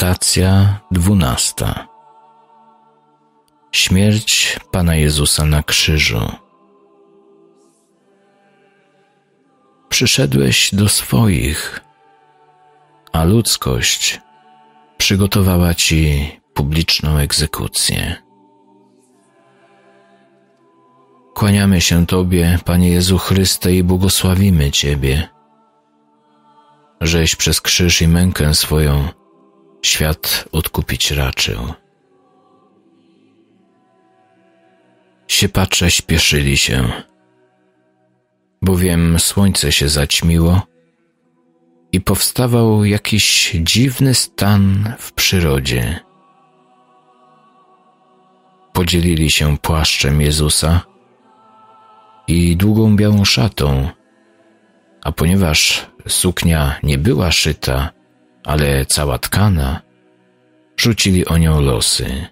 Stacja dwunasta. Śmierć Pana Jezusa na krzyżu. Przyszedłeś do swoich, a ludzkość przygotowała ci publiczną egzekucję. Kłaniamy się Tobie, Panie Jezu Chryste, i błogosławimy Ciebie, żeś przez krzyż i mękę swoją świat odkupić raczył. Siepacze śpieszyli się, bowiem słońce się zaćmiło i powstawał jakiś dziwny stan w przyrodzie. Podzielili się płaszczem Jezusa i długą białą szatą, a ponieważ suknia nie była szyta, ale cała tkana, rzucili o nią losy.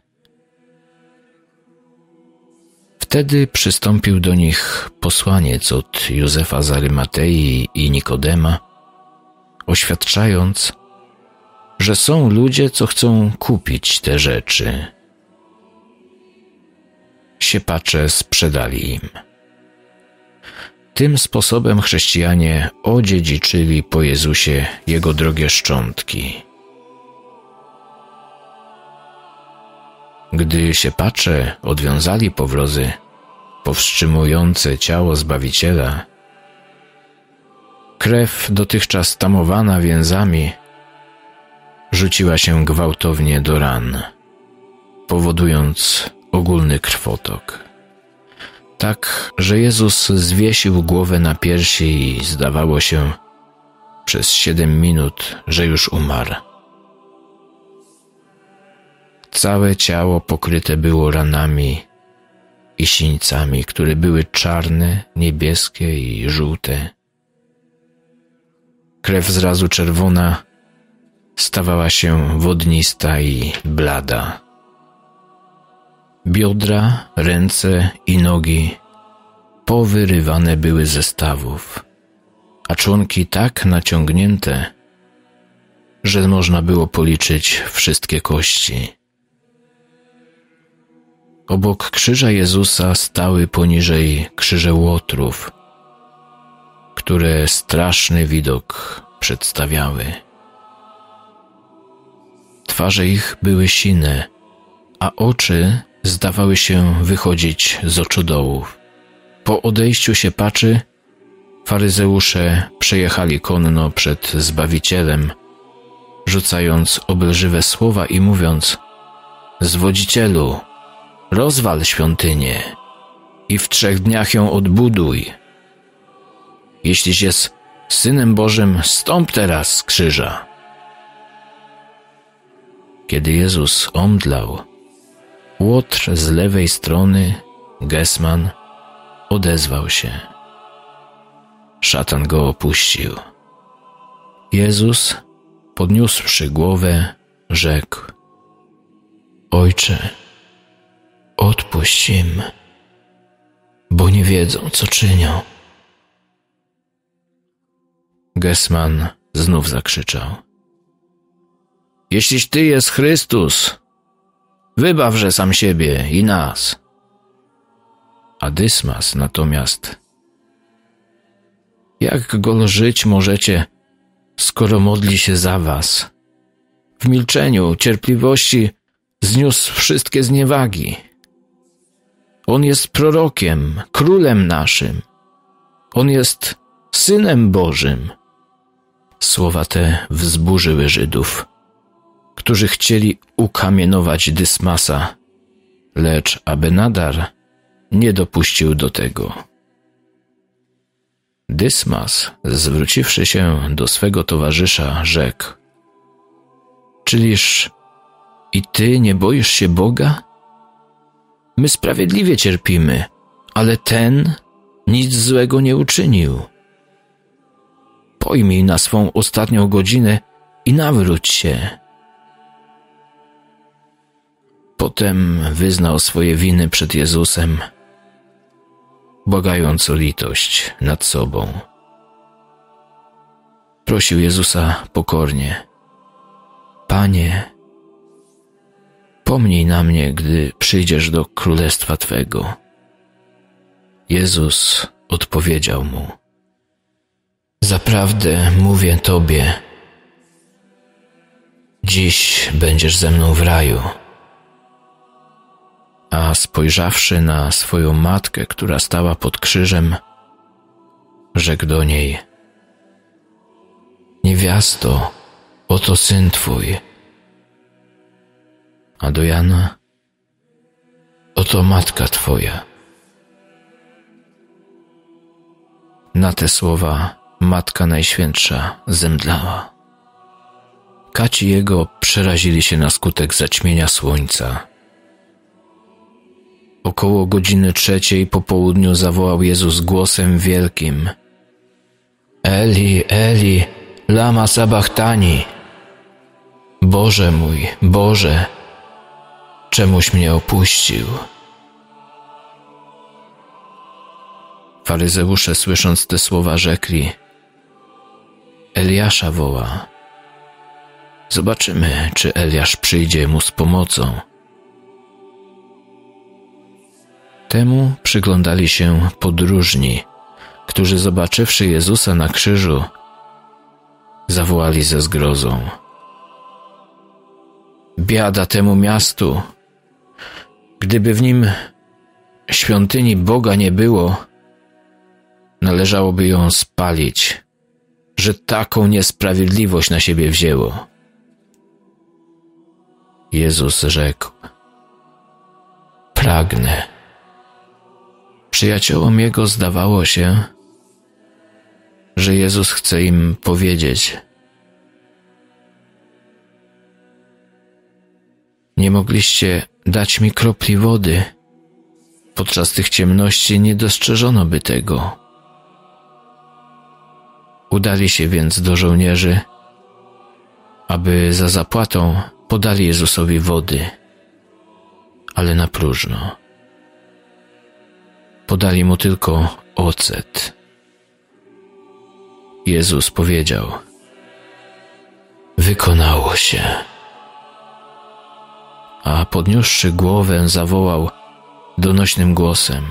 Wtedy przystąpił do nich posłaniec od Józefa z Arymatei i Nikodema, oświadczając, że są ludzie, co chcą kupić te rzeczy. Siepacze sprzedali im. Tym sposobem chrześcijanie odziedziczyli po Jezusie Jego drogie szczątki. Gdy się pacze odwiązali powrozy powstrzymujące ciało Zbawiciela, krew dotychczas tamowana więzami rzuciła się gwałtownie do ran, powodując ogólny krwotok tak, że Jezus zwiesił głowę na piersi i zdawało się przez siedem minut, że już umarł. Całe ciało pokryte było ranami i sińcami, które były czarne, niebieskie i żółte. Krew zrazu czerwona stawała się wodnista i blada. Biodra, ręce i nogi powyrywane były ze stawów, a członki tak naciągnięte, że można było policzyć wszystkie kości. Obok krzyża Jezusa stały poniżej krzyże łotrów, które straszny widok przedstawiały. Twarze ich były sine, a oczy zdawały się wychodzić z oczodołów. Po odejściu się paczy, faryzeusze przejechali konno przed Zbawicielem, rzucając obelżywe słowa i mówiąc Zwodzicielu, rozwal świątynię i w trzech dniach ją odbuduj. Jeśliś jest Synem Bożym, stąp teraz z krzyża. Kiedy Jezus omdlał, Łotr z lewej strony, Gesman, odezwał się. Szatan go opuścił. Jezus, podniósłszy głowę, rzekł: Ojcze, odpuść im, bo nie wiedzą, co czynią. Gesman znów zakrzyczał: Jeśliś ty jest Chrystus, Wybawże sam siebie i nas. A Dysmas natomiast jak go żyć możecie, skoro modli się za was? W milczeniu, cierpliwości zniósł wszystkie zniewagi. On jest prorokiem, królem naszym. On jest synem Bożym. Słowa te wzburzyły Żydów którzy chcieli ukamienować Dysmasa, lecz Abenadar nie dopuścił do tego. Dysmas, zwróciwszy się do swego towarzysza, rzekł: Czyliż i ty nie boisz się Boga? My sprawiedliwie cierpimy, ale ten nic złego nie uczynił. Pojmij na swą ostatnią godzinę i nawróć się. Potem wyznał swoje winy przed Jezusem, błagając o litość nad sobą. Prosił Jezusa pokornie: Panie, Pomnij na mnie, gdy przyjdziesz do królestwa Twego. Jezus odpowiedział mu: Zaprawdę mówię Tobie, dziś będziesz ze mną w raju. A spojrzawszy na swoją matkę, która stała pod krzyżem, rzekł do niej: Niewiasto, oto syn twój. A do Jana: Oto matka twoja. Na te słowa Matka Najświętsza zemdlała. Kaci jego przerazili się na skutek zaćmienia słońca. Około godziny trzeciej po południu zawołał Jezus głosem wielkim: Eli, Eli, lama sabachtani. Boże mój, Boże, czemuś mnie opuścił? Faryzeusze słysząc te słowa rzekli: Eliasza woła. Zobaczymy, czy Eliasz przyjdzie mu z pomocą. Temu przyglądali się podróżni, którzy zobaczywszy Jezusa na krzyżu, zawołali ze zgrozą. Biada temu miastu! Gdyby w nim świątyni Boga nie było, należałoby ją spalić, że taką niesprawiedliwość na siebie wzięło. Jezus rzekł: Pragnę. Przyjaciołom jego zdawało się, że Jezus chce im powiedzieć: Nie mogliście dać mi kropli wody. Podczas tych ciemności nie dostrzeżono by tego. Udali się więc do żołnierzy, aby za zapłatą podali Jezusowi wody, ale na próżno. Podali mu tylko ocet. Jezus powiedział: Wykonało się. A podniósłszy głowę, zawołał donośnym głosem: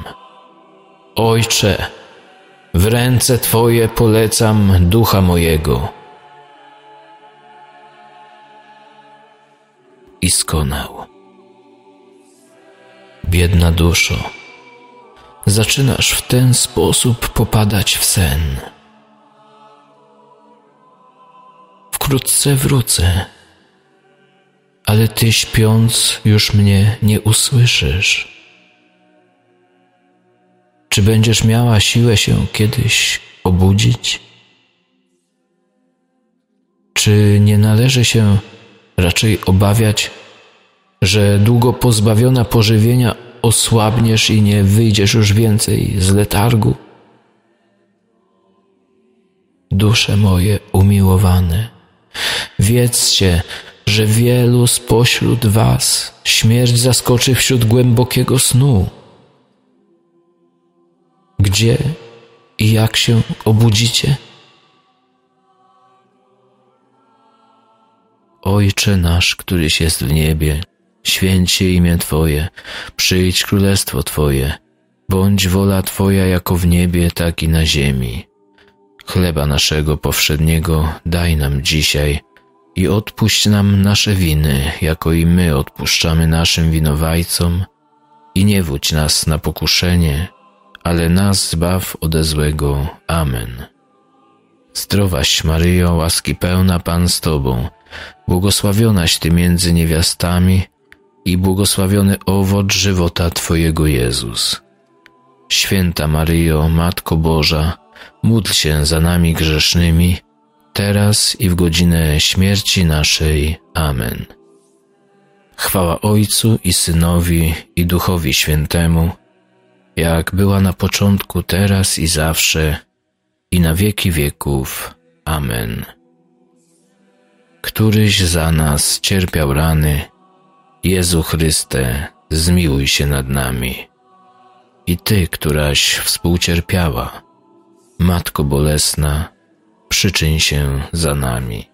Ojcze, w ręce Twoje polecam ducha mojego. I skonał. Biedna duszo, zaczynasz w ten sposób popadać w sen. Wkrótce wrócę, ale ty śpiąc już mnie nie usłyszysz. Czy będziesz miała siłę się kiedyś obudzić? Czy nie należy się raczej obawiać, że długo pozbawiona pożywienia osłabniesz i nie wyjdziesz już więcej z letargu? Dusze moje umiłowane, wiedzcie, że wielu spośród was śmierć zaskoczy wśród głębokiego snu gdzie i jak się obudzicie? Ojcze nasz, któryś jest w niebie, święć imię Twoje, przyjdź królestwo Twoje, bądź wola Twoja jako w niebie, tak i na ziemi. Chleba naszego powszedniego daj nam dzisiaj i odpuść nam nasze winy, jako i my odpuszczamy naszym winowajcom i nie wódź nas na pokuszenie, ale nas zbaw ode złego. Amen. Zdrowaś Maryjo, łaski pełna Pan z Tobą, błogosławionaś Ty między niewiastami i błogosławiony owoc żywota Twojego Jezus. Święta Maryjo, Matko Boża, módl się za nami grzesznymi, teraz i w godzinę śmierci naszej. Amen. Chwała Ojcu i Synowi i Duchowi Świętemu, jak była na początku, teraz i zawsze, i na wieki wieków. Amen. Któryś za nas cierpiał rany, Jezu Chryste, zmiłuj się nad nami. I Ty, któraś współcierpiała, Matko Bolesna, przyczyń się za nami.